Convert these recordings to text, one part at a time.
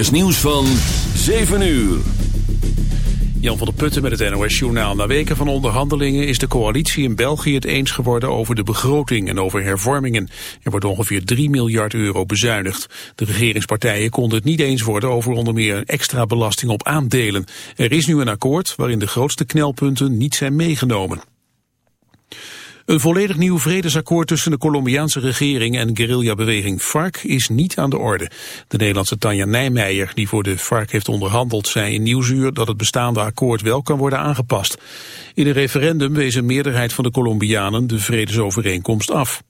is nieuws van 7 uur. Jan van der Putten met het NOS-journaal. Na weken van onderhandelingen is de coalitie in België het eens geworden over de begroting en over hervormingen. Er wordt ongeveer 3 miljard euro bezuinigd. De regeringspartijen konden het niet eens worden over onder meer extra belasting op aandelen. Er is nu een akkoord waarin de grootste knelpunten niet zijn meegenomen. Een volledig nieuw vredesakkoord tussen de Colombiaanse regering en guerrillabeweging FARC is niet aan de orde. De Nederlandse Tanja Nijmeijer, die voor de FARC heeft onderhandeld, zei in Nieuwsuur dat het bestaande akkoord wel kan worden aangepast. In een referendum wees een meerderheid van de Colombianen de vredesovereenkomst af.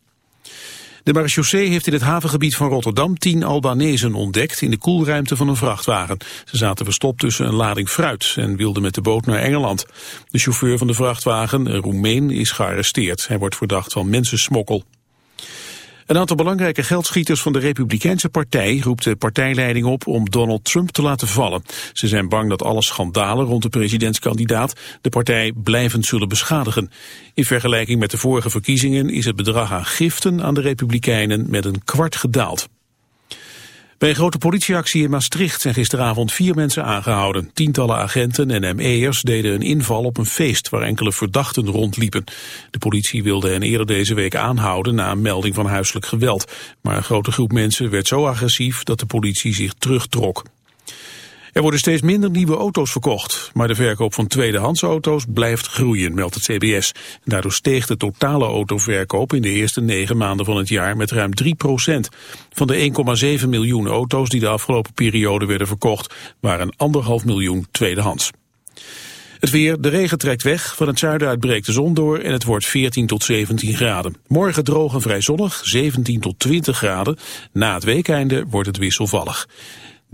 De marechaussee heeft in het havengebied van Rotterdam tien Albanezen ontdekt in de koelruimte van een vrachtwagen. Ze zaten verstopt tussen een lading fruit en wilden met de boot naar Engeland. De chauffeur van de vrachtwagen, een Roemeen, is gearresteerd. Hij wordt verdacht van mensensmokkel. Een aantal belangrijke geldschieters van de Republikeinse Partij roept de partijleiding op om Donald Trump te laten vallen. Ze zijn bang dat alle schandalen rond de presidentskandidaat de partij blijvend zullen beschadigen. In vergelijking met de vorige verkiezingen is het bedrag aan giften aan de Republikeinen met een kwart gedaald. Bij een grote politieactie in Maastricht zijn gisteravond vier mensen aangehouden. Tientallen agenten en ME'ers deden een inval op een feest waar enkele verdachten rondliepen. De politie wilde hen eerder deze week aanhouden na een melding van huiselijk geweld. Maar een grote groep mensen werd zo agressief dat de politie zich terugtrok. Er worden steeds minder nieuwe auto's verkocht, maar de verkoop van tweedehands auto's blijft groeien, meldt het CBS. Daardoor steeg de totale autoverkoop in de eerste negen maanden van het jaar met ruim 3 procent. Van de 1,7 miljoen auto's die de afgelopen periode werden verkocht, waren anderhalf miljoen tweedehands. Het weer, de regen trekt weg, van het zuiden uit breekt de zon door en het wordt 14 tot 17 graden. Morgen droog en vrij zonnig, 17 tot 20 graden. Na het weekeinde wordt het wisselvallig.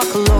my cologne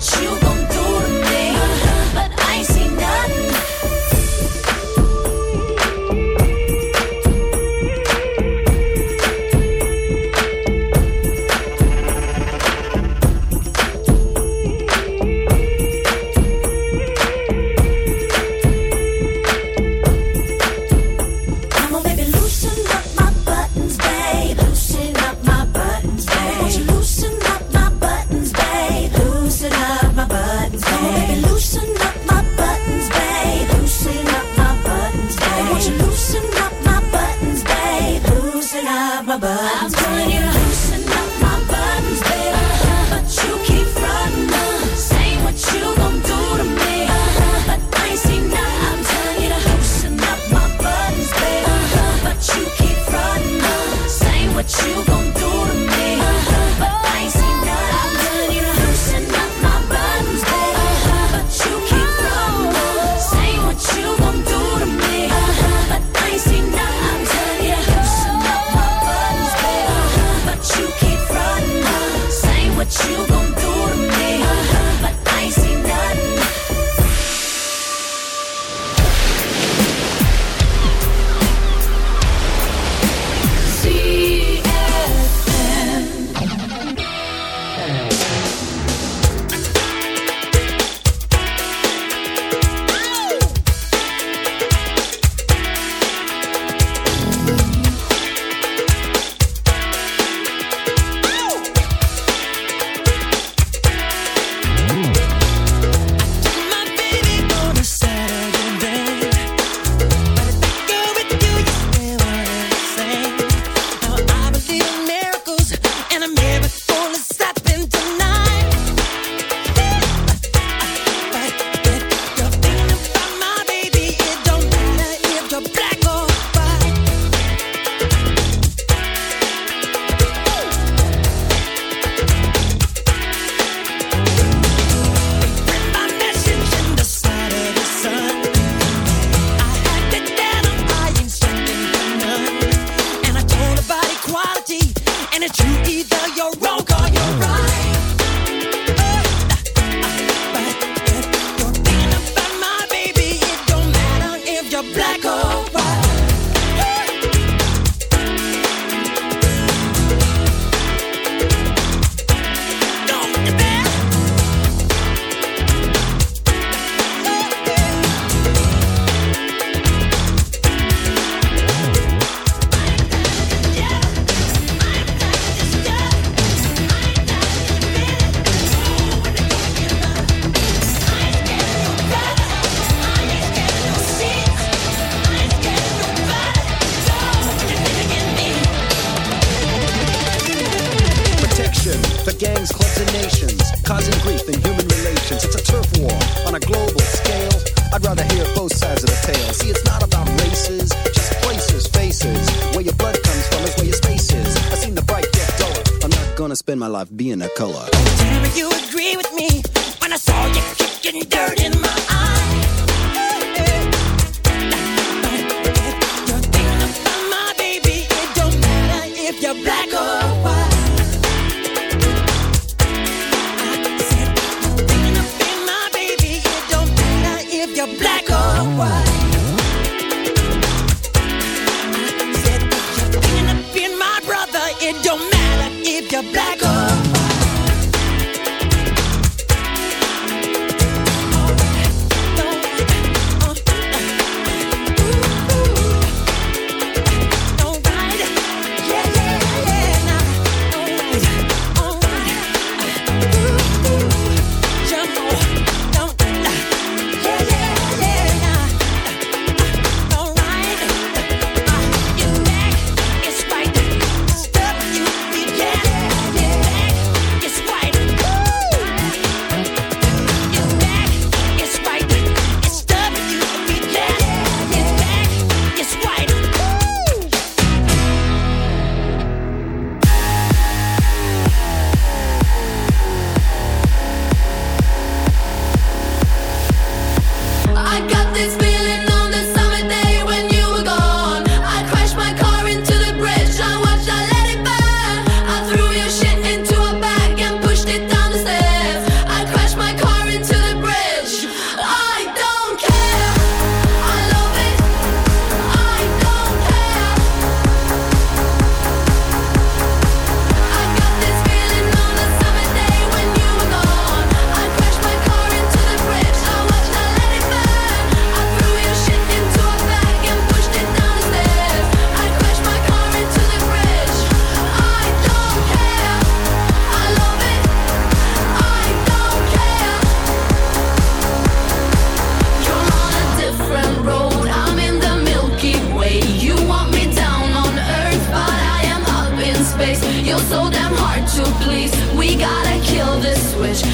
What you gon'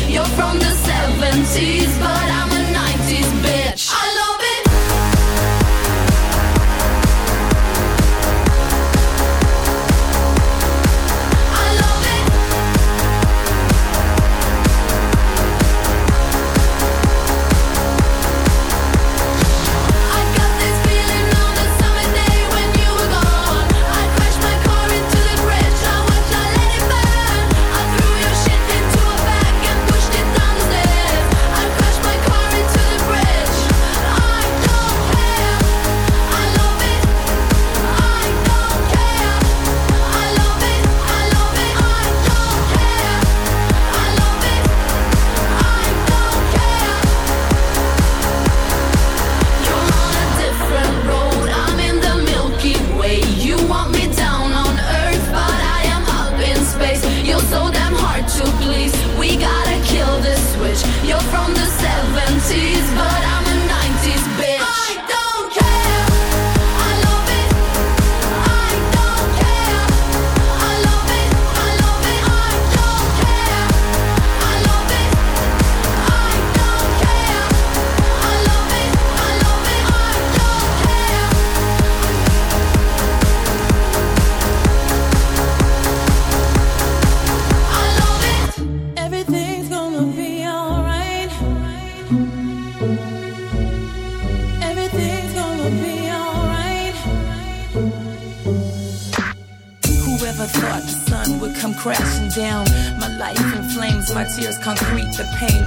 You're from the 70s, but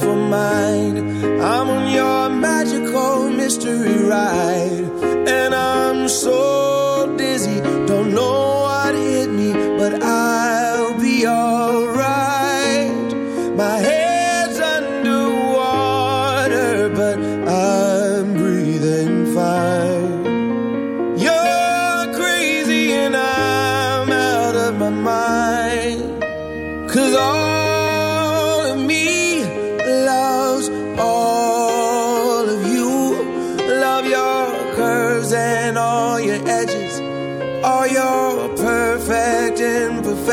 for mine.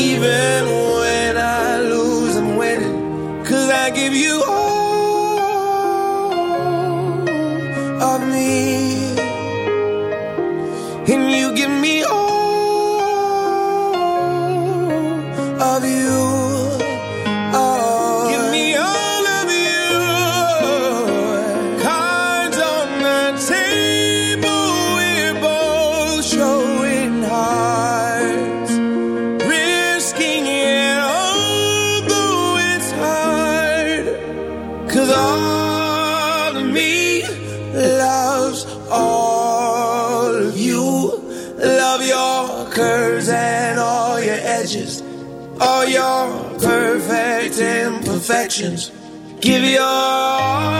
even Give your all.